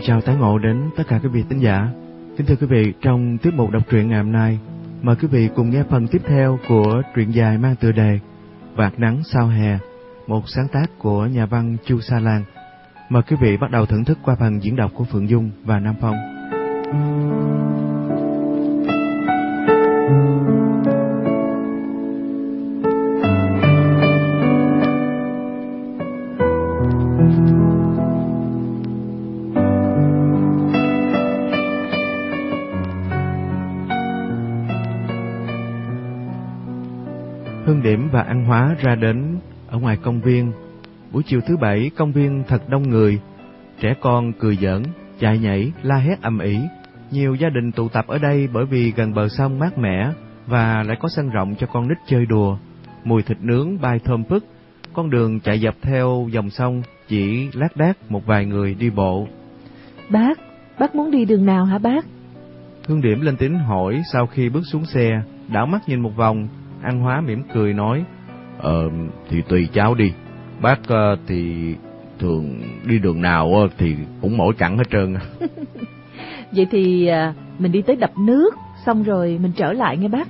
Chào tái ngộ đến tất cả quý vị tín giả. Kính thưa quý vị, trong tiết mục đọc truyện ngày hôm nay, mời quý vị cùng nghe phần tiếp theo của truyện dài mang tựa đề Vạt nắng sao hè, một sáng tác của nhà văn Chu Sa Lan. Mời quý vị bắt đầu thưởng thức qua phần diễn đọc của Phượng Dung và Nam Phong. Hương Điểm và An Hóa ra đến ở ngoài công viên. Buổi chiều thứ bảy, công viên thật đông người. Trẻ con cười giỡn, chạy nhảy, la hét ầm ĩ. Nhiều gia đình tụ tập ở đây bởi vì gần bờ sông mát mẻ và lại có sân rộng cho con nít chơi đùa. Mùi thịt nướng bay thơm phức. Con đường chạy dọc theo dòng sông chỉ lác đác một vài người đi bộ. Bác, bác muốn đi đường nào hả bác? Hương Điểm lên tiếng hỏi sau khi bước xuống xe, đảo mắt nhìn một vòng, An Hóa mỉm cười nói, Ờ, thì tùy cháu đi. Bác uh, thì thường đi đường nào uh, thì cũng mỗi cẳng hết trơn. Vậy thì à, mình đi tới đập nước, xong rồi mình trở lại nghe bác.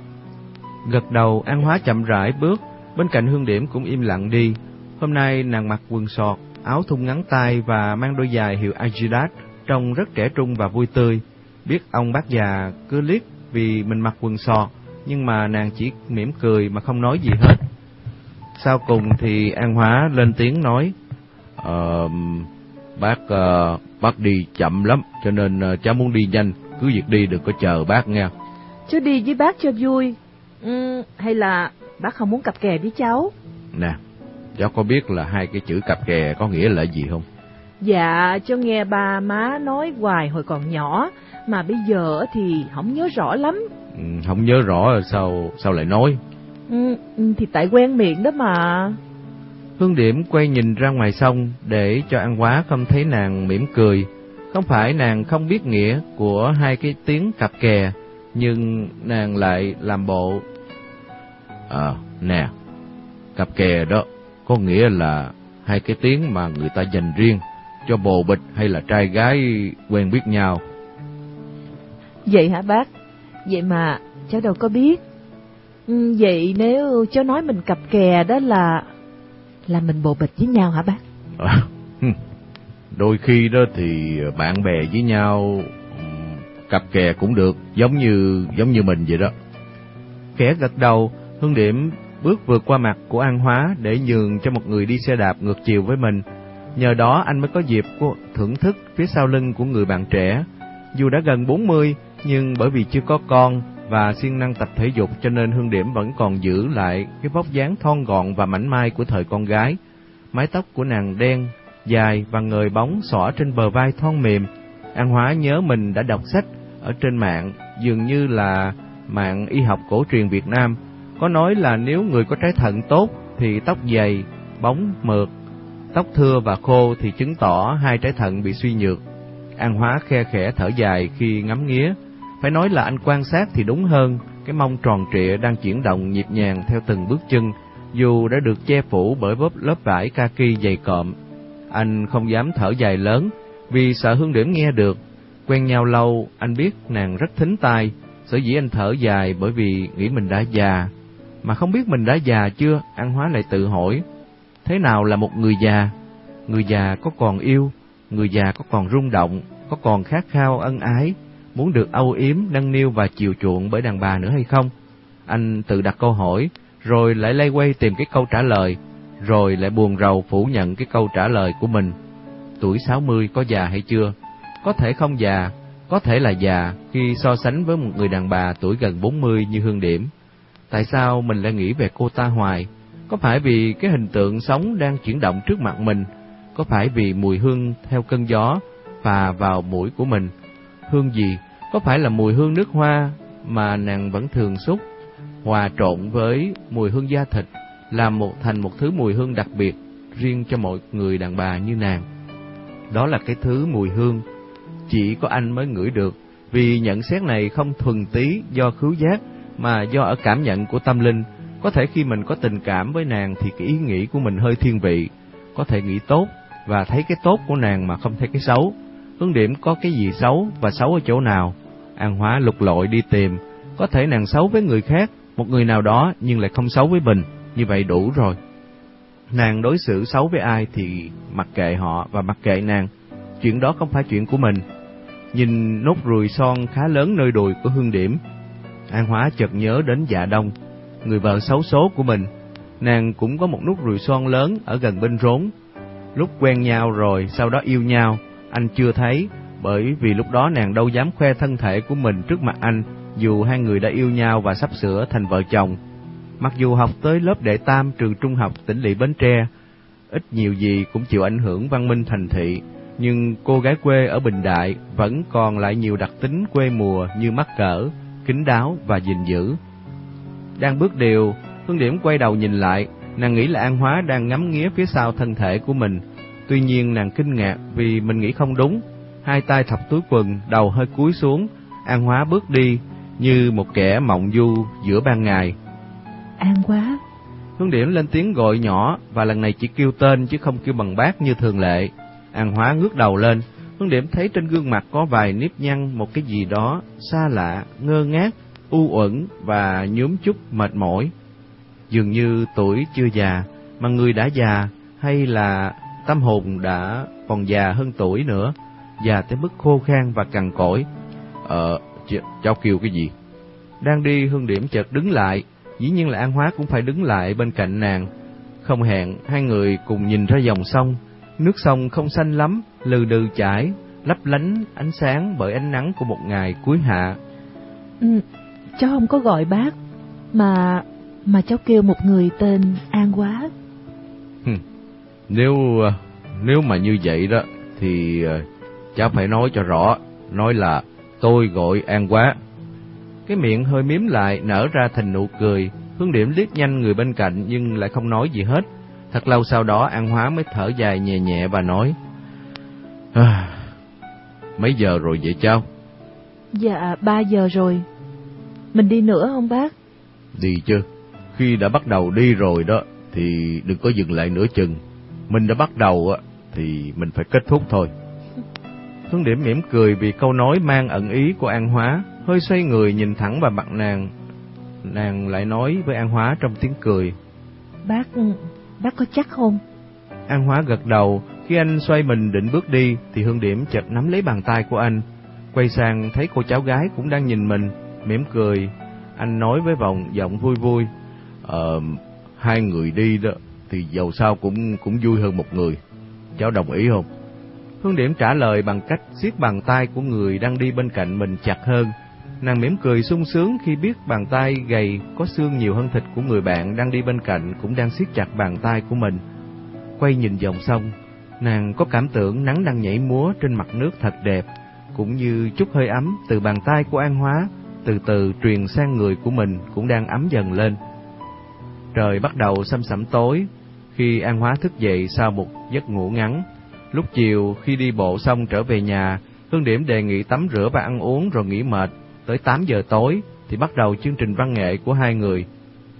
Gật đầu, An Hóa chậm rãi bước, bên cạnh Hương Điểm cũng im lặng đi. Hôm nay nàng mặc quần sọt, áo thun ngắn tay và mang đôi giày hiệu Adidas, trông rất trẻ trung và vui tươi. Biết ông bác già cứ liếc vì mình mặc quần sọt, nhưng mà nàng chỉ mỉm cười mà không nói gì hết. Sau cùng thì An Hóa lên tiếng nói, Ờ, bác uh, bác đi chậm lắm, cho nên uh, cháu muốn đi nhanh, cứ việc đi đừng có chờ bác nha. Chú đi với bác cho vui. Ừ, hay là bác không muốn cặp kè với cháu? Nè, cháu có biết là hai cái chữ cặp kè có nghĩa là gì không? Dạ, cho nghe ba má nói hoài hồi còn nhỏ, mà bây giờ thì không nhớ rõ lắm. Ừ, không nhớ rõ sao sao lại nói. Ừ, thì tại quen miệng đó mà. Hương Điểm quay nhìn ra ngoài sông để cho An Quá không thấy nàng mỉm cười. Không phải nàng không biết nghĩa của hai cái tiếng cặp kè, nhưng nàng lại làm bộ. À, nè, cặp kè đó có nghĩa là hai cái tiếng mà người ta dành riêng cho bồ bịch hay là trai gái quen biết nhau. Vậy hả bác? Vậy mà cháu đâu có biết. Ừ, vậy nếu cháu nói mình cặp kè đó là là mình bồ bịch với nhau hả bác? À, đôi khi đó thì bạn bè với nhau ừ, cặp kè cũng được, giống như giống như mình vậy đó. Khẽ gật đầu, Hương Điểm bước vượt qua mặt của An Hóa để nhường cho một người đi xe đạp ngược chiều với mình. Nhờ đó anh mới có dịp thưởng thức phía sau lưng của người bạn trẻ. Dù đã gần 40, nhưng bởi vì chưa có con và siêng năng tập thể dục cho nên Hương Điểm vẫn còn giữ lại cái vóc dáng thon gọn và mảnh mai của thời con gái. Mái tóc của nàng đen, dài và người bóng xõa trên bờ vai thon mềm. An Hóa nhớ mình đã đọc sách ở trên mạng, dường như là mạng y học cổ truyền Việt Nam, có nói là nếu người có trái thận tốt thì tóc dày, bóng, mượt, tóc thưa và khô thì chứng tỏ hai trái thận bị suy nhược. An Hóa khe khẽ thở dài khi ngắm nghía. Phải nói là anh quan sát thì đúng hơn, cái mông tròn trịa đang chuyển động nhịp nhàng theo từng bước chân, dù đã được che phủ bởi bóp lớp vải kaki dày cộm. Anh không dám thở dài lớn, vì sợ Hương Điểm nghe được. Quen nhau lâu, anh biết nàng rất thính tai, sở dĩ anh thở dài bởi vì nghĩ mình đã già. Mà không biết mình đã già chưa, An Hóa lại tự hỏi, thế nào là một người già? Người già có còn yêu, người già có còn rung động, có còn khát khao ân ái, muốn được âu yếm, nâng niu và chiều chuộng bởi đàn bà nữa hay không? Anh tự đặt câu hỏi, rồi lại lay quay tìm cái câu trả lời, rồi lại buồn rầu phủ nhận cái câu trả lời của mình. Tuổi 60 có già hay chưa? Có thể không già, có thể là già khi so sánh với một người đàn bà tuổi gần 40 như Hương Điểm. Tại sao mình lại nghĩ về cô ta hoài? Có phải vì cái hình tượng sống đang chuyển động trước mặt mình? Có phải vì mùi hương theo cơn gió phà vào mũi của mình? Hương gì? Có phải là mùi hương nước hoa mà nàng vẫn thường xúc, hòa trộn với mùi hương da thịt, làm một thành một thứ mùi hương đặc biệt riêng cho mọi người đàn bà như nàng? Đó là cái thứ mùi hương chỉ có anh mới ngửi được, vì nhận xét này không thuần tí do khứu giác mà do ở cảm nhận của tâm linh. Có thể khi mình có tình cảm với nàng thì cái ý nghĩ của mình hơi thiên vị, có thể nghĩ tốt và thấy cái tốt của nàng mà không thấy cái xấu. Hương Điểm có cái gì xấu và xấu ở chỗ nào. An Hóa lục lội đi tìm, có thể nàng xấu với người khác, một người nào đó nhưng lại không xấu với mình, như vậy đủ rồi. Nàng đối xử xấu với ai thì mặc kệ họ và mặc kệ nàng, chuyện đó không phải chuyện của mình. Nhìn nốt ruồi son khá lớn nơi đùi của Hương Điểm, An Hóa chợt nhớ đến dạ đông, người vợ xấu số của mình. Nàng cũng có một nút ruồi son lớn ở gần bên rốn. Lúc quen nhau rồi, sau đó yêu nhau, anh chưa thấy, bởi vì lúc đó nàng đâu dám khoe thân thể của mình trước mặt anh, dù hai người đã yêu nhau và sắp sửa thành vợ chồng. Mặc dù học tới lớp đệ tam trường trung học tỉnh lỵ Bến Tre, ít nhiều gì cũng chịu ảnh hưởng văn minh thành thị, nhưng cô gái quê ở Bình Đại vẫn còn lại nhiều đặc tính quê mùa như mắc cỡ, kính đáo và gìn giữ. Đang bước đều, Hương Điểm quay đầu nhìn lại, nàng nghĩ là An Hóa đang ngắm nghía phía sau thân thể của mình. Tuy nhiên nàng kinh ngạc vì mình nghĩ không đúng. Hai tay thọc túi quần, đầu hơi cúi xuống, An Hóa bước đi như một kẻ mộng du giữa ban ngày. An Hóa. Hương Điểm lên tiếng gọi nhỏ và lần này chỉ kêu tên chứ không kêu bằng bác như thường lệ. An Hóa ngước đầu lên, Hương Điểm thấy trên gương mặt có vài nếp nhăn một cái gì đó xa lạ, ngơ ngác, u uẩn và nhúm chút mệt mỏi. Dường như tuổi chưa già, mà người đã già hay là tâm hồn đã còn già hơn tuổi nữa, già tới mức khô khan và cằn cỗi. Ờ, cháu kêu cái gì? Đang đi Hương Điểm chợt đứng lại, dĩ nhiên là An Hóa cũng phải đứng lại bên cạnh nàng. Không hẹn, hai người cùng nhìn ra dòng sông, nước sông không xanh lắm, lừ đừ chảy, lấp lánh ánh sáng bởi ánh nắng của một ngày cuối hạ. Ừ, cháu không có gọi bác, mà mà cháu kêu một người tên An Quá. Nếu nếu mà như vậy đó thì ờ, cháu phải nói cho rõ, nói là tôi gọi An Quá. Cái miệng hơi miếm lại nở ra thành nụ cười, Hương Điểm liếc nhanh người bên cạnh nhưng lại không nói gì hết. Thật lâu sau đó An Hóa mới thở dài nhẹ nhẹ và nói: à, Mấy giờ rồi vậy cháu? Dạ, ba giờ rồi. Mình đi nữa không bác? Đi chứ. Khi đã bắt đầu đi rồi đó, thì đừng có dừng lại nửa chừng. Mình đã bắt đầu thì mình phải kết thúc thôi. Hương Điểm mỉm cười vì câu nói mang ẩn ý của An Hóa, hơi xoay người nhìn thẳng vào mặt nàng. Nàng lại nói với An Hóa trong tiếng cười. Bác, bác có chắc không? An Hóa gật đầu, khi anh xoay mình định bước đi thì Hương Điểm chợt nắm lấy bàn tay của anh, quay sang thấy cô cháu gái cũng đang nhìn mình, mỉm cười. Anh nói với vòng giọng vui vui, Ờ, hai người đi đó thì dầu sao cũng cũng vui hơn một người. Cháu đồng ý không? Hương Điểm trả lời bằng cách siết bàn tay của người đang đi bên cạnh mình chặt hơn. Nàng mỉm cười sung sướng khi biết bàn tay gầy có xương nhiều hơn thịt của người bạn đang đi bên cạnh cũng đang siết chặt bàn tay của mình. Quay nhìn dòng sông, nàng có cảm tưởng nắng đang nhảy múa trên mặt nước thật đẹp, cũng như chút hơi ấm từ bàn tay của An Hóa, từ từ truyền sang người của mình cũng đang ấm dần lên. Trời bắt đầu xâm sẩm tối, khi An Hóa thức dậy sau một giấc ngủ ngắn. Lúc chiều khi đi bộ xong trở về nhà, Hương Điểm đề nghị tắm rửa và ăn uống rồi nghỉ mệt. Tới 8 giờ tối thì bắt đầu chương trình văn nghệ của hai người.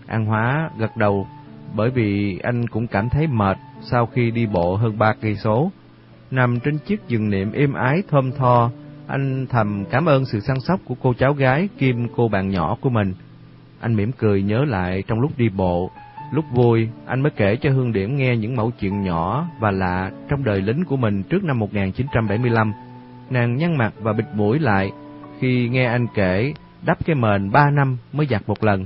An Hóa gật đầu bởi vì anh cũng cảm thấy mệt sau khi đi bộ hơn ba cây số. Nằm trên chiếc giường niệm êm ái thơm tho, anh thầm cảm ơn sự săn sóc của cô cháu gái kim cô bạn nhỏ của mình. Anh mỉm cười nhớ lại trong lúc đi bộ, lúc vui, anh mới kể cho Hương Điểm nghe những mẫu chuyện nhỏ và lạ trong đời lính của mình trước năm 1975. Nàng nhăn mặt và bịt mũi lại khi nghe anh kể đắp cái mền ba năm mới giặt một lần.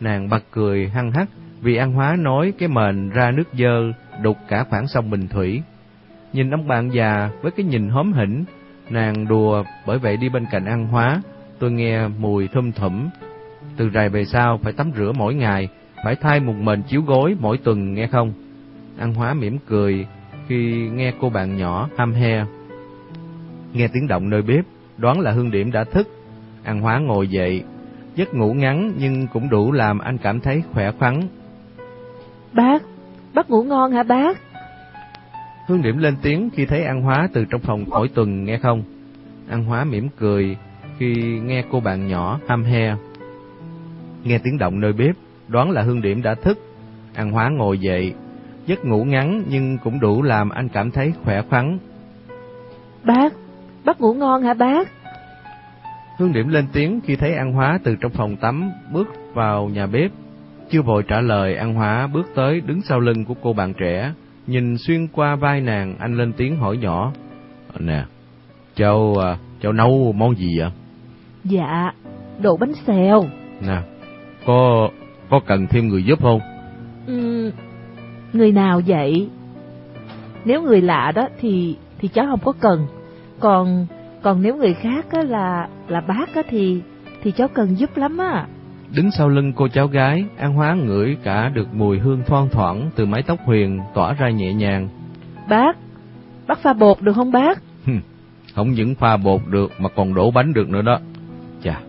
Nàng bật cười hăng hắc vì An Hóa nói cái mền ra nước dơ đục cả khoảng sông Bình Thủy. Nhìn ông bạn già với cái nhìn hóm hỉnh, nàng đùa bởi vậy đi bên cạnh An Hóa, tôi nghe mùi thum thủm. Từ rày về sau phải tắm rửa mỗi ngày, phải thay một mền chiếu gối mỗi tuần nghe không? An Hóa mỉm cười khi nghe cô bạn nhỏ ham he. Nghe tiếng động nơi bếp, đoán là Hương Điểm đã thức. An Hóa ngồi dậy, giấc ngủ ngắn nhưng cũng đủ làm anh cảm thấy khỏe khoắn. Bác, bác ngủ ngon hả bác? Hương Điểm lên tiếng khi thấy An Hóa từ trong phòng mỗi tuần nghe không? An Hóa mỉm cười khi nghe cô bạn nhỏ ham he. Nghe tiếng động nơi bếp, đoán là Hương Điểm đã thức. An Hóa ngồi dậy, giấc ngủ ngắn nhưng cũng đủ làm anh cảm thấy khỏe khoắn. Bác, bác ngủ ngon hả bác? Hương Điểm lên tiếng khi thấy An Hóa từ trong phòng tắm bước vào nhà bếp. Chưa vội trả lời, An Hóa bước tới đứng sau lưng của cô bạn trẻ, nhìn xuyên qua vai nàng, anh lên tiếng hỏi nhỏ. Nè, cháu, à, cháu nấu món gì vậy? Dạ, đồ bánh xèo. Nè, có có cần thêm người giúp không? Ừ, người nào vậy? Nếu người lạ đó thì thì cháu không có cần. Còn còn nếu người khác á, là là bác á, thì thì cháu cần giúp lắm á. Đứng sau lưng cô cháu gái, An Hóa ngửi cả được mùi hương thoang thoảng từ mái tóc huyền tỏa ra nhẹ nhàng. Bác, bác pha bột được không bác? Không những pha bột được mà còn đổ bánh được nữa đó. Chà,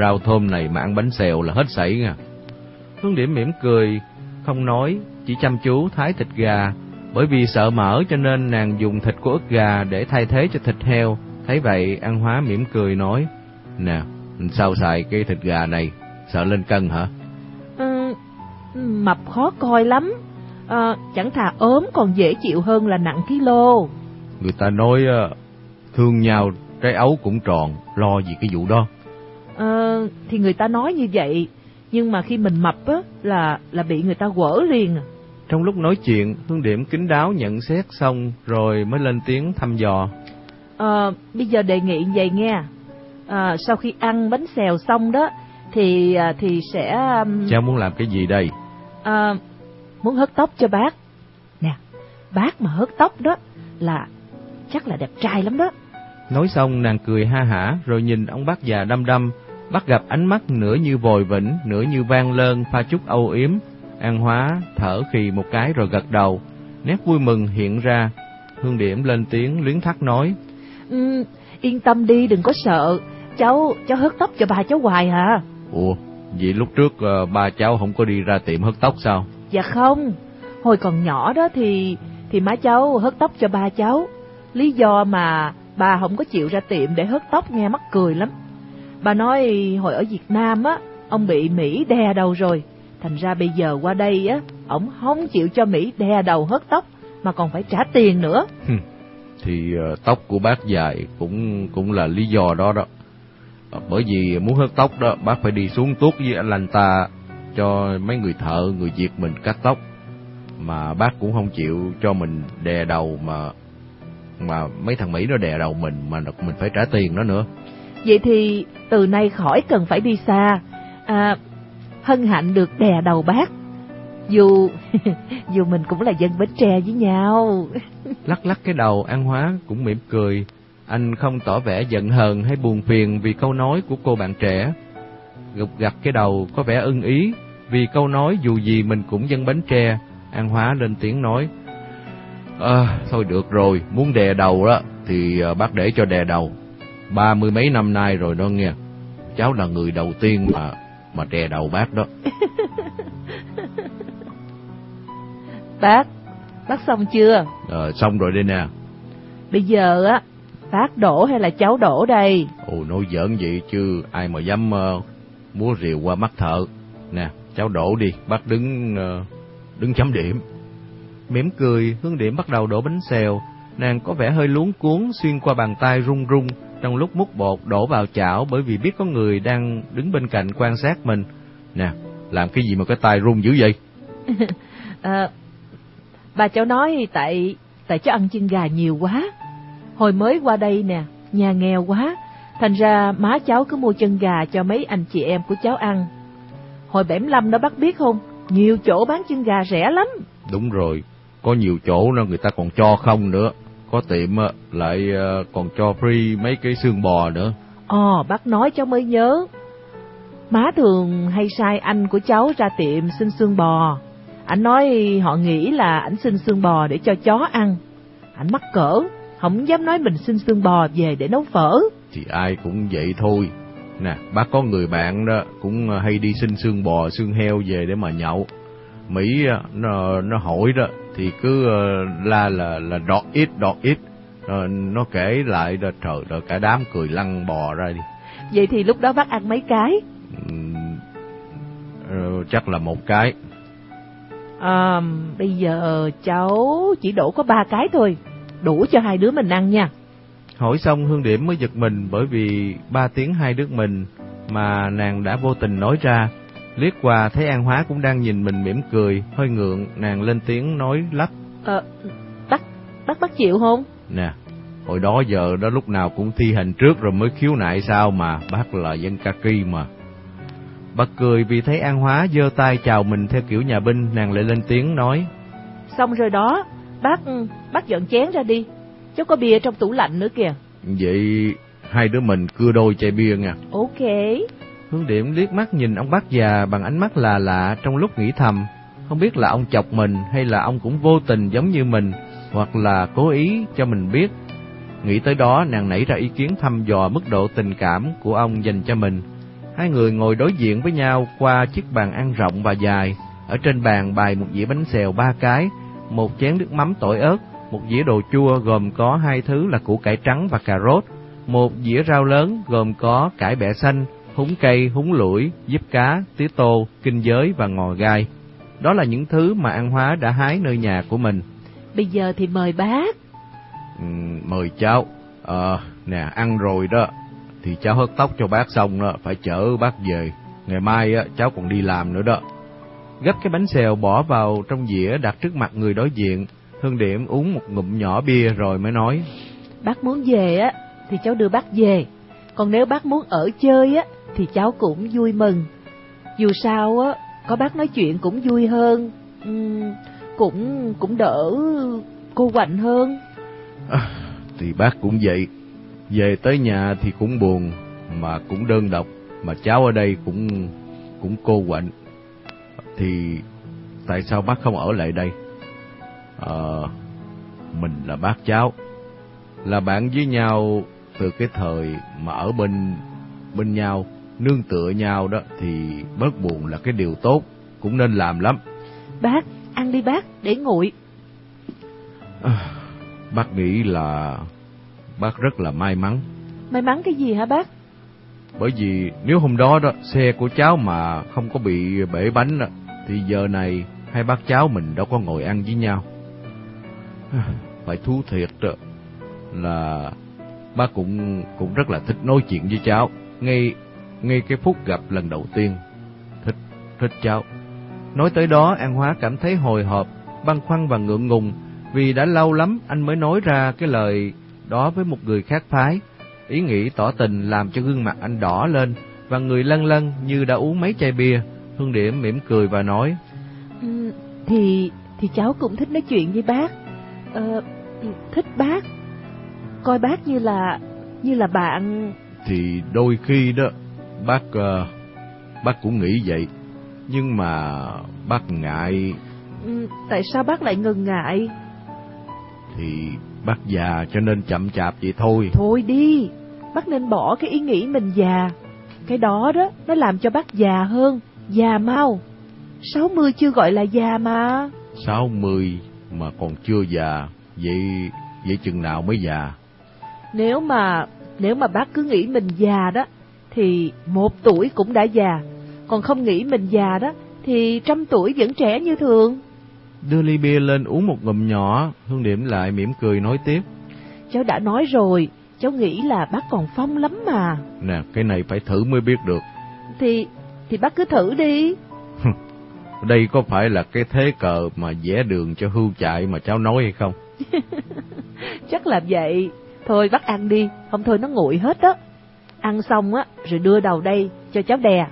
rau thơm này mà ăn bánh xèo là hết sảy nha. Hương Điểm mỉm cười, không nói, chỉ chăm chú thái thịt gà. Bởi vì sợ mỡ cho nên nàng dùng thịt của ức gà để thay thế cho thịt heo. Thấy vậy, An Hóa mỉm cười nói, Nè, sao xài cái thịt gà này, sợ lên cân hả? Ừ, mập khó coi lắm. À, chẳng thà ốm còn dễ chịu hơn là nặng kilo. Người ta nói thương nhau trái ấu cũng tròn, lo gì cái vụ đó. À, thì người ta nói như vậy, nhưng mà khi mình mập á là là bị người ta quở liền. Trong lúc nói chuyện, Hương Điểm kính đáo nhận xét xong rồi mới lên tiếng thăm dò. À, bây giờ đề nghị vậy nghe. À, sau khi ăn bánh xèo xong đó thì à, thì sẽ. Cháu muốn làm cái gì đây? À, muốn hớt tóc cho bác. Nè, bác mà hớt tóc đó là chắc là đẹp trai lắm đó. Nói xong nàng cười ha hả rồi nhìn ông bác già đăm đăm, bắt gặp ánh mắt nửa như vòi vĩnh, nửa như vang lơn pha chút âu yếm. An Hóa thở khì một cái rồi gật đầu, nét vui mừng hiện ra. Hương Điểm lên tiếng luyến thắt nói: ừ, "Yên tâm đi, đừng có sợ, cháu cháu hớt tóc cho bà cháu hoài hả?" Ủa, vậy lúc trước uh, ba cháu không có đi ra tiệm hớt tóc sao? Dạ không, hồi còn nhỏ đó thì thì má cháu hớt tóc cho ba cháu. Lý do mà bà không có chịu ra tiệm để hớt tóc nghe mắc cười lắm. Bà nói hồi ở Việt Nam á, ông bị Mỹ đè đầu rồi. Thành ra bây giờ qua đây á, ổng không chịu cho Mỹ đè đầu hớt tóc, mà còn phải trả tiền nữa. Thì uh, tóc của bác dài cũng cũng là lý do đó đó. Ờ, bởi vì muốn hớt tóc đó, bác phải đi xuống tuốt với anh lành ta cho mấy người thợ, người Việt mình cắt tóc. Mà bác cũng không chịu cho mình đè đầu mà mà mấy thằng Mỹ nó đè đầu mình mà mình phải trả tiền nó nữa. Vậy thì từ nay khỏi cần phải đi xa. À, hân hạnh được đè đầu bác. Dù dù mình cũng là dân Bến Tre với nhau. lắc lắc cái đầu An Hóa cũng mỉm cười. Anh không tỏ vẻ giận hờn hay buồn phiền vì câu nói của cô bạn trẻ. Gục gặt cái đầu có vẻ ưng ý vì câu nói dù gì mình cũng dân Bến Tre. An Hóa lên tiếng nói. À, thôi được rồi, muốn đè đầu đó thì ờ, bác để cho đè đầu. Ba mươi mấy năm nay rồi đó nghe. Cháu là người đầu tiên mà mà đè đầu bác đó. bác, bác xong chưa? Ờ, xong rồi đây nè. Bây giờ á, bác đổ hay là cháu đổ đây? Ồ, nói giỡn vậy chứ ai mà dám uh, múa rìu qua mắt thợ. Nè, cháu đổ đi, bác đứng uh, đứng chấm điểm. Mỉm cười, hướng điểm bắt đầu đổ bánh xèo. Nàng có vẻ hơi luống cuốn xuyên qua bàn tay run run trong lúc múc bột đổ vào chảo bởi vì biết có người đang đứng bên cạnh quan sát mình. Nè, làm cái gì mà cái tay run dữ vậy? à, bà cháu nói tại tại cháu ăn chân gà nhiều quá. Hồi mới qua đây nè, nhà nghèo quá, thành ra má cháu cứ mua chân gà cho mấy anh chị em của cháu ăn. Hồi 75 đó bác biết không, nhiều chỗ bán chân gà rẻ lắm. Đúng rồi, có nhiều chỗ nó người ta còn cho không nữa có tiệm lại ờ, còn cho free mấy cái xương bò nữa. Ồ bác nói cháu mới nhớ. Má thường hay sai anh của cháu ra tiệm xin xương bò. Anh nói họ nghĩ là ảnh xin xương bò để cho chó ăn. Ảnh mắc cỡ không dám nói mình xin xương bò về để nấu phở. Thì ai cũng vậy thôi. Nè bác có người bạn đó cũng hay đi xin xương bò xương heo về để mà nhậu. Mỹ nó nó hỏi đó thì cứ uh, la là là đọt ít đọt ít. Rồi nó kể lại rồi trời rồi cả đám cười lăn bò ra đi. Vậy thì lúc đó bác ăn mấy cái? Uh, chắc là một cái. À, bây giờ cháu chỉ đổ có ba cái thôi. Đủ cho hai đứa mình ăn nha. Hỏi xong Hương Điểm mới giật mình bởi vì ba tiếng hai đứa mình mà nàng đã vô tình nói ra. Liếc qua thấy An Hóa cũng đang nhìn mình mỉm cười, hơi ngượng, nàng lên tiếng nói lắp. Ờ, bác, bác bác chịu không? Nè, hồi đó giờ đó lúc nào cũng thi hành trước rồi mới khiếu nại sao mà, bác là dân ca kỳ mà. Bật cười vì thấy An Hóa giơ tay chào mình theo kiểu nhà binh, nàng lại lên tiếng nói. Xong rồi đó, bác, bác dọn chén ra đi, cháu có bia trong tủ lạnh nữa kìa. Vậy hai đứa mình cưa đôi chai bia nha. Ok. Hương Điểm liếc mắt nhìn ông bác già bằng ánh mắt là lạ trong lúc nghĩ thầm, không biết là ông chọc mình hay là ông cũng vô tình giống như mình, hoặc là cố ý cho mình biết. Nghĩ tới đó, nàng nảy ra ý kiến thăm dò mức độ tình cảm của ông dành cho mình. Hai người ngồi đối diện với nhau qua chiếc bàn ăn rộng và dài. Ở trên bàn bày một dĩa bánh xèo ba cái, một chén nước mắm tỏi ớt, một dĩa đồ chua gồm có hai thứ là củ cải trắng và cà rốt, một dĩa rau lớn gồm có cải bẹ xanh, húng cây, húng lủi, diếp cá, tía tô, kinh giới và ngò gai. Đó là những thứ mà An Hóa đã hái nơi nhà của mình. Bây giờ thì mời bác. Ừ, mời cháu. Ờ, nè, ăn rồi đó. Thì cháu hớt tóc cho bác xong đó, phải chở bác về. Ngày mai á, cháu còn đi làm nữa đó. Gấp cái bánh xèo bỏ vào trong dĩa đặt trước mặt người đối diện. Hương Điểm uống một ngụm nhỏ bia rồi mới nói. Bác muốn về á, thì cháu đưa bác về. Còn nếu bác muốn ở chơi á, thì cháu cũng vui mừng. Dù sao á, có bác nói chuyện cũng vui hơn, uhm, cũng cũng đỡ cô quạnh hơn. À, thì bác cũng vậy, về tới nhà thì cũng buồn, mà cũng đơn độc, mà cháu ở đây cũng cũng cô quạnh. Thì tại sao bác không ở lại đây? Ờ, mình là bác cháu, là bạn với nhau từ cái thời mà ở bên bên nhau nương tựa nhau đó thì bớt buồn là cái điều tốt, cũng nên làm lắm. Bác, ăn đi bác, để nguội. À, bác nghĩ là bác rất là may mắn. May mắn cái gì hả bác? Bởi vì nếu hôm đó đó xe của cháu mà không có bị bể bánh đó, thì giờ này hai bác cháu mình đâu có ngồi ăn với nhau. À, phải thú thiệt đó là Ba cũng cũng rất là thích nói chuyện với cháu. Ngay ngay cái phút gặp lần đầu tiên. Thích, thích cháu. Nói tới đó, An Hóa cảm thấy hồi hộp, băn khoăn và ngượng ngùng, vì đã lâu lắm anh mới nói ra cái lời đó với một người khác phái. Ý nghĩ tỏ tình làm cho gương mặt anh đỏ lên, và người lân lân như đã uống mấy chai bia. Hương Điểm mỉm cười và nói, ừ, Thì thì cháu cũng thích nói chuyện với bác. Ờ, thích bác. Coi bác như là như là bạn. Thì đôi khi đó bác uh, bác cũng nghĩ vậy. Nhưng mà bác ngại. Ừ, tại sao bác lại ngừng ngại? Thì bác già cho nên chậm chạp vậy thôi. Thôi đi bác nên bỏ cái ý nghĩ mình già. Cái đó đó nó làm cho bác già hơn già mau. Sáu mươi chưa gọi là già mà. Sáu mươi mà còn chưa già vậy vậy chừng nào mới già nếu mà nếu mà bác cứ nghĩ mình già đó thì một tuổi cũng đã già, còn không nghĩ mình già đó thì trăm tuổi vẫn trẻ như thường. Đưa ly bia lên uống một ngụm nhỏ, Hương Điểm lại mỉm cười nói tiếp. Cháu đã nói rồi, cháu nghĩ là bác còn phong lắm mà. Nè, cái này phải thử mới biết được. Thì, thì bác cứ thử đi. Đây có phải là cái thế cờ mà vẽ đường cho hưu chạy mà cháu nói hay không? Chắc là vậy. Thôi bắt ăn đi, không thôi nó nguội hết đó. Ăn xong á, rồi đưa đầu đây cho cháu đè.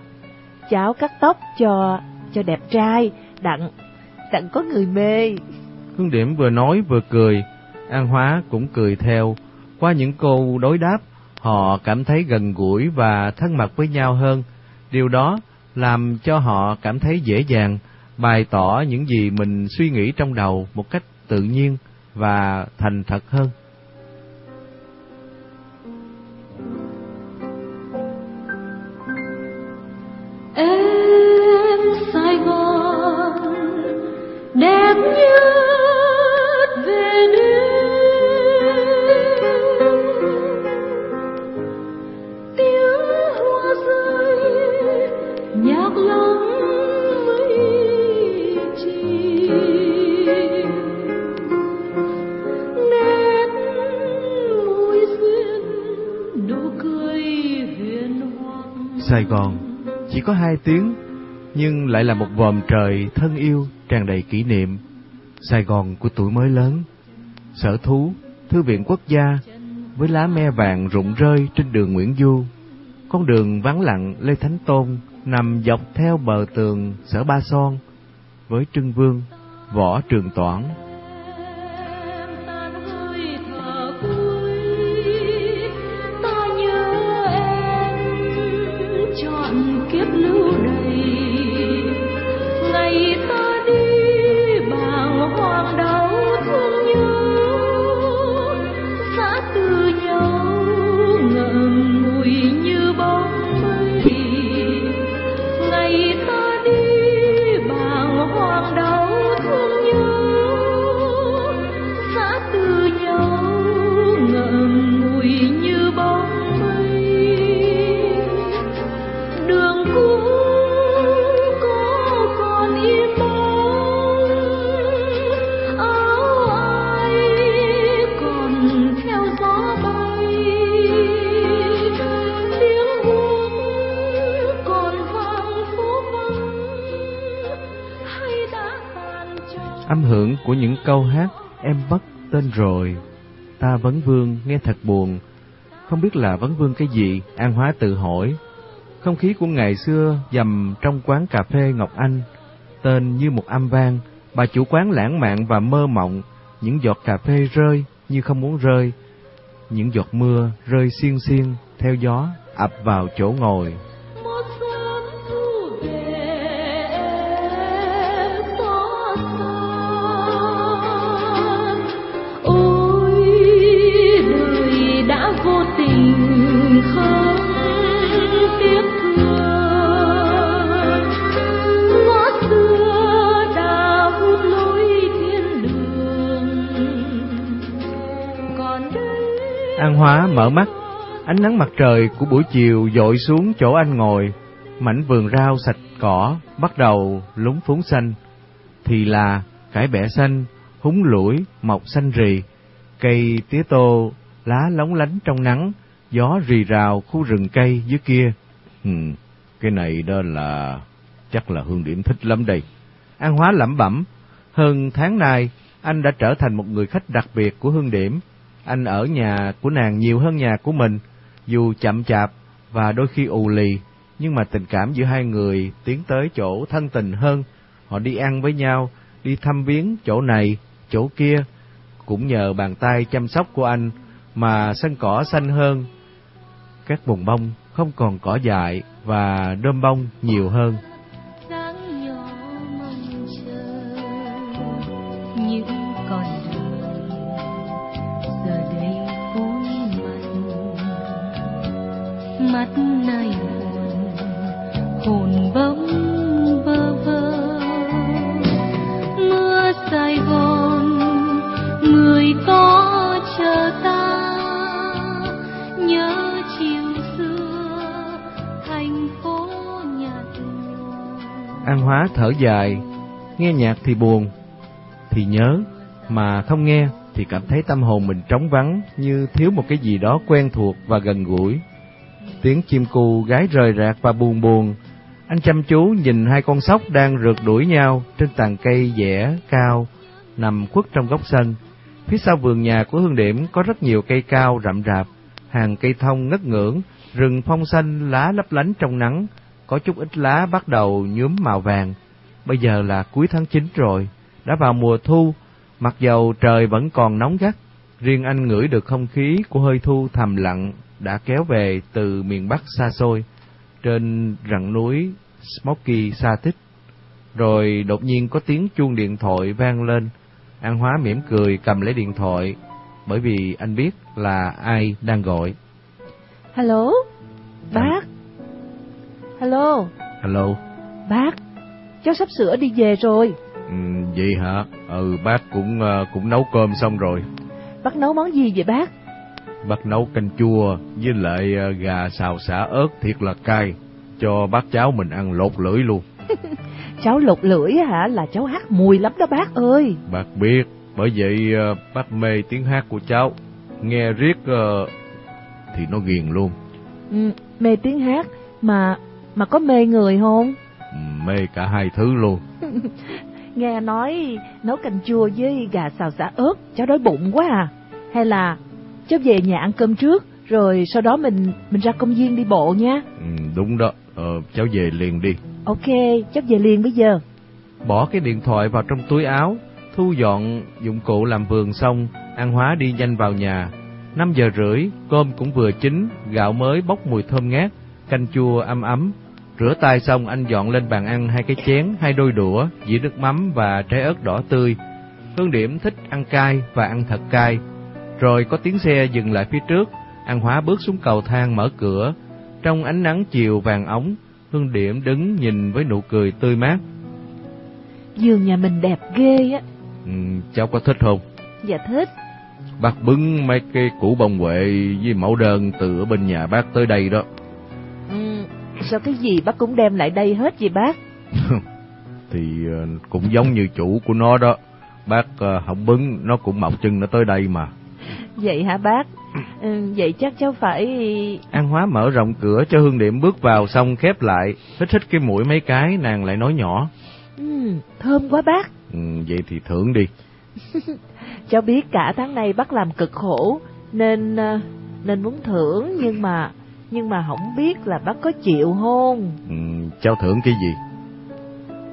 Cháu cắt tóc cho cho đẹp trai, đặng, đặng có người mê. Hương Điểm vừa nói vừa cười, An Hóa cũng cười theo. Qua những câu đối đáp, họ cảm thấy gần gũi và thân mật với nhau hơn. Điều đó làm cho họ cảm thấy dễ dàng bày tỏ những gì mình suy nghĩ trong đầu một cách tự nhiên và thành thật hơn. Có hai tiếng, nhưng lại là một vòm trời thân yêu, tràn đầy kỷ niệm. Sài Gòn của tuổi mới lớn, sở thú, thư viện quốc gia, với lá me vàng rụng rơi trên đường Nguyễn Du. Con đường vắng lặng Lê Thánh Tôn nằm dọc theo bờ tường sở Ba Son, với Trưng Vương, Võ Trường Toản, âm câu hát em mất tên rồi, ta vấn vương nghe thật buồn. Không biết là vấn vương cái gì, an hóa tự hỏi. Không khí của ngày xưa dầm trong quán cà phê ngọc anh, tên như một âm vang. Bà chủ quán lãng mạn và mơ mộng, những giọt cà phê rơi như không muốn rơi. Những giọt mưa rơi xiên xiên theo gió ập vào chỗ ngồi. Mở mắt, ánh nắng mặt trời của buổi chiều dội xuống chỗ anh ngồi, mảnh vườn rau sạch cỏ bắt đầu lúng phúng xanh, thì là cải bẹ xanh, húng lũi, mọc xanh rì, cây tía tô lá lóng lánh trong nắng, gió rì rào khu rừng cây dưới kia. Ừ, cái này đó là chắc là hương điểm thích lắm đây. An Hóa lẩm bẩm, hơn tháng nay anh đã trở thành một người khách đặc biệt của hương điểm anh ở nhà của nàng nhiều hơn nhà của mình, dù chậm chạp và đôi khi ù lì, nhưng mà tình cảm giữa hai người tiến tới chỗ thân tình hơn. Họ đi ăn với nhau, đi thăm viếng chỗ này, chỗ kia, cũng nhờ bàn tay chăm sóc của anh mà sân cỏ xanh hơn. Các bồn bông không còn cỏ dại và đơm bông nhiều hơn. Thở dài, nghe nhạc thì buồn, thì nhớ, mà không nghe thì cảm thấy tâm hồn mình trống vắng như thiếu một cái gì đó quen thuộc và gần gũi. Tiếng chim cu gái rời rạc và buồn buồn, anh chăm chú nhìn hai con sóc đang rượt đuổi nhau trên tàn cây dẻ cao, nằm khuất trong góc sân. Phía sau vườn nhà của Hương Điểm có rất nhiều cây cao rậm rạp, hàng cây thông ngất ngưỡng, rừng phong xanh lá lấp lánh trong nắng, có chút ít lá bắt đầu nhuốm màu vàng. Bây giờ là cuối tháng 9 rồi, đã vào mùa thu, mặc dầu trời vẫn còn nóng gắt, riêng anh ngửi được không khí của hơi thu thầm lặng đã kéo về từ miền Bắc xa xôi, trên rặng núi Smoky xa tích. Rồi đột nhiên có tiếng chuông điện thoại vang lên, An Hóa mỉm cười cầm lấy điện thoại, bởi vì anh biết là ai đang gọi. Hello, bác. Hello. Hello. Bác, cháu sắp sửa đi về rồi. Ừ, vậy hả? Ừ, bác cũng uh, cũng nấu cơm xong rồi. Bác nấu món gì vậy bác? Bác nấu canh chua với lại uh, gà xào xả ớt thiệt là cay, cho bác cháu mình ăn lột lưỡi luôn. cháu lột lưỡi hả? Là cháu hát mùi lắm đó bác ơi. Bác biết, bởi vậy uh, bác mê tiếng hát của cháu. Nghe riết thì nó ghiền luôn. Ừ, mê tiếng hát Mà, mà có mê người không? Mê cả hai thứ luôn. Nghe nói nấu canh chua với gà xào xả ớt, cháu đói bụng quá à. Hay là cháu về nhà ăn cơm trước, rồi sau đó mình mình ra công viên đi bộ nha. Ừ, đúng đó, ờ, cháu về liền đi. Ok, cháu về liền bây giờ. Bỏ cái điện thoại vào trong túi áo, thu dọn dụng cụ làm vườn xong, An Hóa đi nhanh vào nhà. 5 giờ rưỡi, cơm cũng vừa chín, gạo mới bốc mùi thơm ngát, canh chua ấm ấm. Rửa tay xong anh dọn lên bàn ăn hai cái chén, hai đôi đũa, dĩa nước mắm và trái ớt đỏ tươi. Hương Điểm thích ăn cay và ăn thật cay. Rồi có tiếng xe dừng lại phía trước, An Hóa bước xuống cầu thang mở cửa. Trong ánh nắng chiều vàng ống, Hương Điểm đứng nhìn với nụ cười tươi mát. Giường nhà mình đẹp ghê á. Ừ, cháu có thích không? Dạ thích. Bác bưng mấy cái củ bông huệ với mẫu đơn từ ở bên nhà bác tới đây đó. Sao cái gì bác cũng đem lại đây hết vậy bác? Thì ờ, cũng giống như chủ của nó đó. Bác ờ, không bứng, nó cũng mọc chân nó tới đây mà. Vậy hả bác? Ừ, vậy chắc cháu phải... An Hóa mở rộng cửa cho Hương Điểm bước vào xong khép lại, hít hít cái mũi mấy cái, nàng lại nói nhỏ. Ừ, thơm quá bác. Ừ, vậy thì thưởng đi. Cháu biết cả tháng nay bác làm cực khổ, nên ờ, nên muốn thưởng nhưng mà nhưng mà không biết là bác có chịu không? Ừ, cháu thưởng cái gì?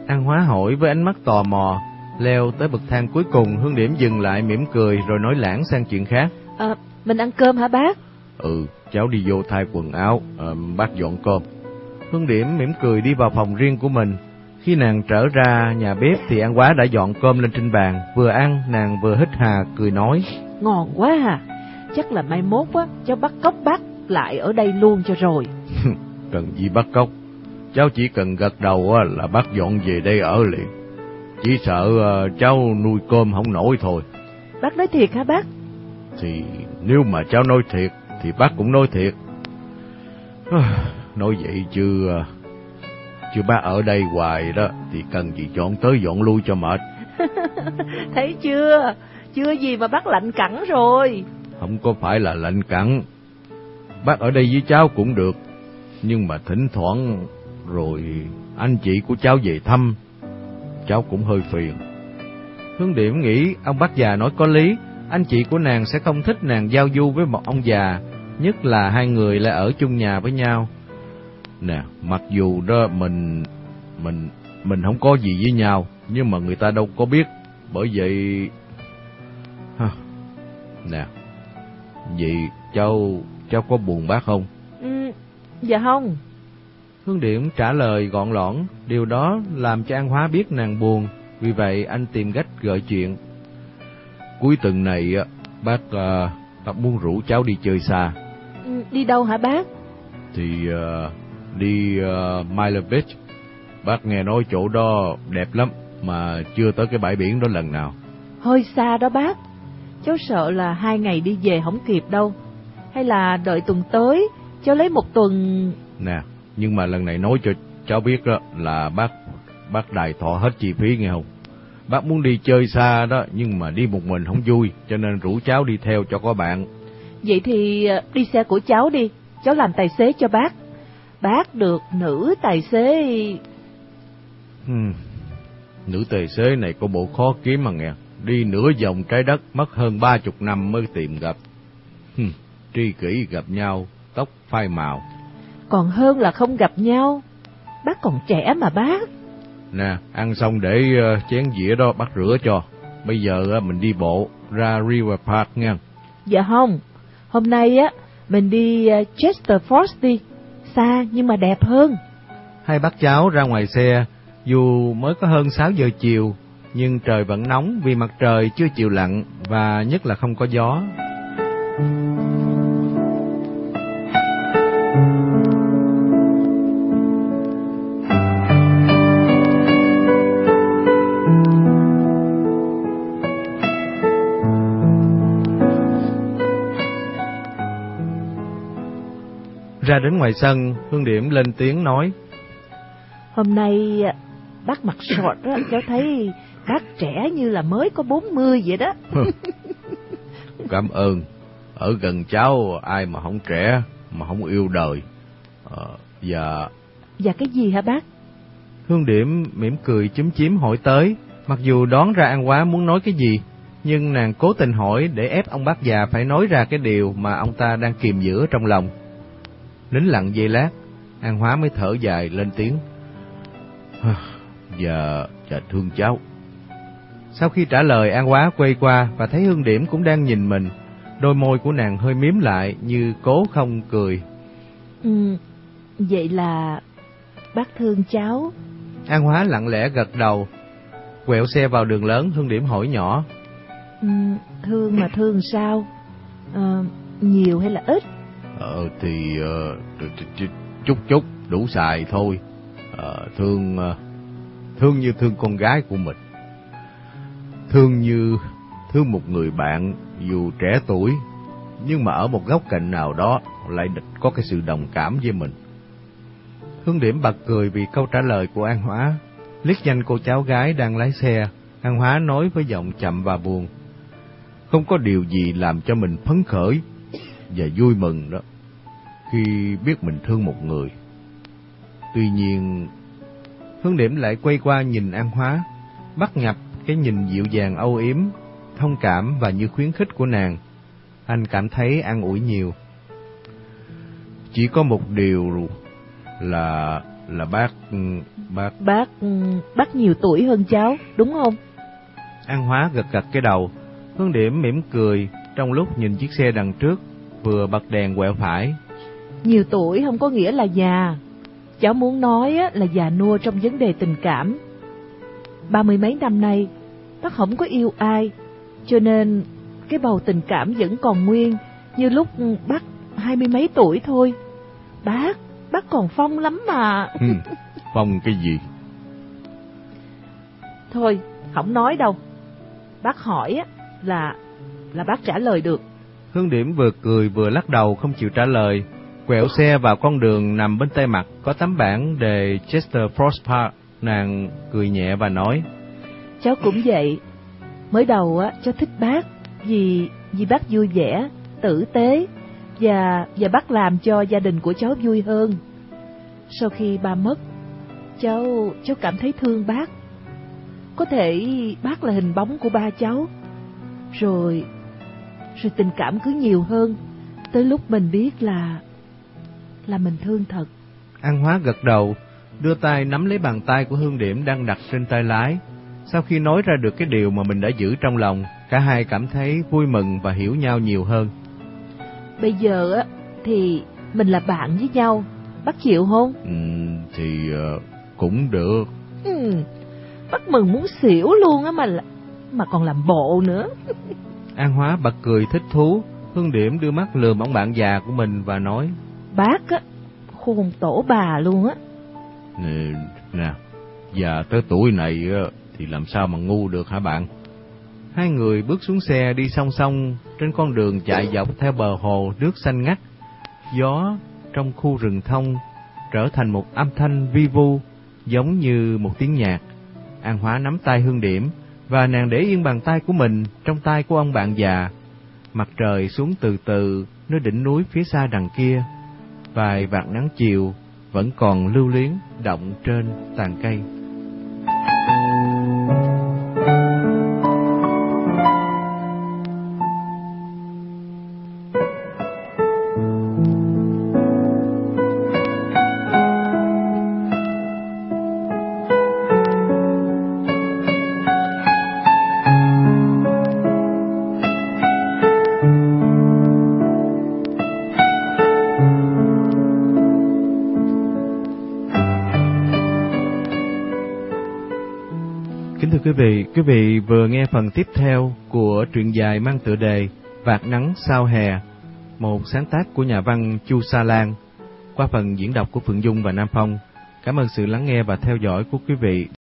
An Hóa hỏi với ánh mắt tò mò, leo tới bậc thang cuối cùng, Hương Điểm dừng lại mỉm cười rồi nói lãng sang chuyện khác. À, mình ăn cơm hả bác? Ừ, cháu đi vô thay quần áo, ờ, bác dọn cơm. Hương Điểm mỉm cười đi vào phòng riêng của mình. Khi nàng trở ra nhà bếp thì An Quá đã dọn cơm lên trên bàn, vừa ăn nàng vừa hít hà cười nói. Ngon quá à, chắc là mai mốt á, cháu bắt cóc bác lại ở đây luôn cho rồi. cần gì bắt cóc? Cháu chỉ cần gật đầu là bác dọn về đây ở liền. Chỉ sợ ờ, cháu nuôi cơm không nổi thôi. Bác nói thiệt hả bác? Thì nếu mà cháu nói thiệt thì bác cũng nói thiệt. Nói vậy chứ ờ, chứ bác ở đây hoài đó thì cần gì dọn tới dọn lui cho mệt. Thấy chưa? Chưa gì mà bác lạnh cẳng rồi. Không có phải là lạnh cẳng. Bác ở đây với cháu cũng được. Nhưng mà thỉnh thoảng rồi anh chị của cháu về thăm, cháu cũng hơi phiền. Hương Điểm nghĩ ông bác già nói có lý, anh chị của nàng sẽ không thích nàng giao du với một ông già, nhất là hai người lại ở chung nhà với nhau. Nè, mặc dù đó mình mình mình không có gì với nhau, nhưng mà người ta đâu có biết, bởi vậy. Nè. Vậy cháu cháu có buồn bác không? Ừ, dạ không. Hương Điểm trả lời gọn lõn, điều đó làm cho An Hóa biết nàng buồn, vì vậy anh tìm cách gợi chuyện. Cuối tuần này bác uh, bác muốn rủ cháu đi chơi xa. Ừ, đi đâu hả bác? Thì uh, đi uh, Mile Beach. Bác nghe nói chỗ đó đẹp lắm mà chưa tới cái bãi biển đó lần nào. Hơi xa đó bác. Cháu sợ là hai ngày đi về không kịp đâu. Hay là đợi tuần tới, cháu lấy một tuần... Nè, nhưng mà lần này nói cho cháu biết đó là bác bác đài thọ hết chi phí nghe không? Bác muốn đi chơi xa đó, nhưng mà đi một mình không vui, cho nên rủ cháu đi theo cho có bạn. Vậy thì ờ, đi xe của cháu đi, cháu làm tài xế cho bác. Bác được nữ tài xế... Hmm. Nữ tài xế này có bộ khó kiếm mà nghe. Đi nửa vòng trái đất mất hơn ba chục năm mới tìm gặp. Hmm. Tri kỷ gặp nhau, tóc phai màu. Còn hơn là không gặp nhau. Bác còn trẻ mà bác. Nè, ăn xong để uh, chén dĩa đó bác rửa cho. Bây giờ uh, mình đi bộ ra River Park nha. Dạ không. Hôm nay á mình đi uh, Chester Falls đi. Xa nhưng mà đẹp hơn. Hai bác cháu ra ngoài xe, dù mới có hơn 6 giờ chiều, nhưng trời vẫn nóng vì mặt trời chưa chịu lặn và nhất là không có gió. Ra đến ngoài sân, Hương Điểm lên tiếng nói. Hôm nay bác mặc short á, cháu thấy bác trẻ như là mới có 40 vậy đó. Cảm ơn. Ở gần cháu ai mà không trẻ, mà không yêu đời. Ờ, dạ, Và cái gì hả bác? Hương Điểm mỉm cười chúm chím hỏi tới, mặc dù đoán ra An Hóa muốn nói cái gì, nhưng nàng cố tình hỏi để ép ông bác già phải nói ra cái điều mà ông ta đang kìm giữ trong lòng. Nín lặng giây lát, An Hóa mới thở dài lên tiếng. dạ, dạ thương cháu. Sau khi trả lời An Hóa quay qua và thấy Hương Điểm cũng đang nhìn mình, đôi môi của nàng hơi miếm lại như cố không cười. Ừ, vậy là bác thương cháu. An Hóa lặng lẽ gật đầu, quẹo xe vào đường lớn Hương Điểm hỏi nhỏ. Ừ, thương mà thương sao? Ờ, nhiều hay là ít? Ờ, thì uh, chút chút, đủ xài thôi. uh, thương, uh, thương như thương con gái của mình. Thương như thương một người bạn dù trẻ tuổi, nhưng mà ở một góc cạnh nào đó lại có cái sự đồng cảm với mình. Hương Điểm bật cười vì câu trả lời của An Hóa, liếc nhanh cô cháu gái đang lái xe. An Hóa nói với giọng chậm và buồn. Không có điều gì làm cho mình phấn khởi và vui mừng đó khi biết mình thương một người. Tuy nhiên, Hương Điểm lại quay qua nhìn An Hóa, bắt nhập cái nhìn dịu dàng âu yếm, thông cảm và như khuyến khích của nàng. Anh cảm thấy an ủi nhiều. chỉ có một điều là là bác bác Bác bác nhiều tuổi hơn cháu, đúng không? An Hóa gật gật cái đầu, Hương Điểm mỉm cười trong lúc nhìn chiếc xe đằng trước vừa bật đèn quẹo phải. Nhiều tuổi không có nghĩa là già. Cháu muốn nói á, là già nua trong vấn đề tình cảm. Ba mươi mấy năm nay, bác không có yêu ai, cho nên cái bầu tình cảm vẫn còn nguyên như lúc bác hai mươi mấy tuổi thôi. Bác, bác còn phong lắm mà. ừ, phong cái gì Thôi, không nói đâu. Bác hỏi á, là là bác trả lời được. Hương Điểm vừa cười vừa lắc đầu không chịu trả lời, quẹo xe vào con đường nằm bên tay mặt có tấm bảng đề Chester Frost Park. Nàng cười nhẹ và nói, Cháu cũng vậy. Mới đầu á, cháu thích bác vì vì bác vui vẻ, tử tế và và bác làm cho gia đình của cháu vui hơn. Sau khi ba mất, cháu cháu cảm thấy thương bác. Có thể bác là hình bóng của ba cháu. Rồi rồi tình cảm cứ nhiều hơn, tới lúc mình biết là là mình thương thật. An Hóa gật đầu, đưa tay nắm lấy bàn tay của Hương Điểm đang đặt trên tay lái. Sau khi nói ra được cái điều mà mình đã giữ trong lòng, cả hai cảm thấy vui mừng và hiểu nhau nhiều hơn. Bây giờ á thì mình là bạn với nhau, bác chịu không? ừ, thì ờ, cũng được Ừ, bác mừng muốn xỉu luôn á mà mà còn làm bộ nữa. An Hóa bật cười thích thú, Hương Điểm đưa mắt lườm ông bạn già của mình và nói, Bác á, khôn tổ bà luôn á. nè, nè già tới tuổi này ờ, thì làm sao mà ngu được hả bạn Hai người bước xuống xe đi song song trên con đường chạy dọc theo bờ hồ nước xanh ngắt. Gió trong khu rừng thông trở thành một âm thanh vi vu giống như một tiếng nhạc. An Hóa nắm tay Hương Điểm và nàng để yên bàn tay của mình trong tay của ông bạn già. Mặt trời xuống từ từ nơi đỉnh núi phía xa đằng kia. Vài vạt nắng chiều vẫn còn lưu luyến động trên tàn cây. Quý vị, vừa nghe phần tiếp theo của truyện dài mang tựa đề Vạt nắng sao hè, một sáng tác của nhà văn Chu Sa Lan, qua phần diễn đọc của Phượng Dung và Nam Phong. Cảm ơn sự lắng nghe và theo dõi của quý vị.